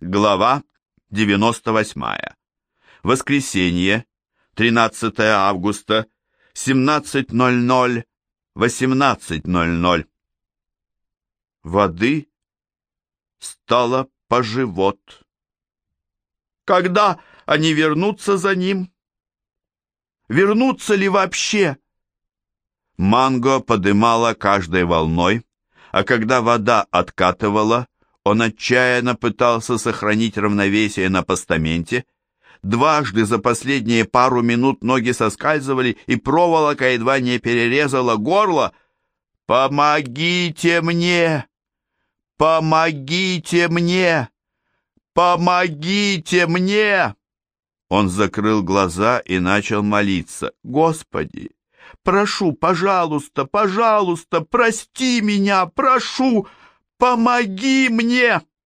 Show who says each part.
Speaker 1: Глава 98. Воскресенье, 13 августа, 17.00, 18.00. Воды стало по живот. Когда они вернутся за ним? Вернутся ли вообще? Манго подымала каждой волной, а когда вода откатывала, он отчаянно пытался сохранить равновесие на постаменте. Дважды за последние пару минут ноги соскальзывали, и проволока едва не перерезала горло. «Помогите мне! Помогите мне! Помогите мне!» Он закрыл глаза и начал молиться. «Господи, прошу, пожалуйста, пожалуйста, прости меня, прошу!» Помоги мне!»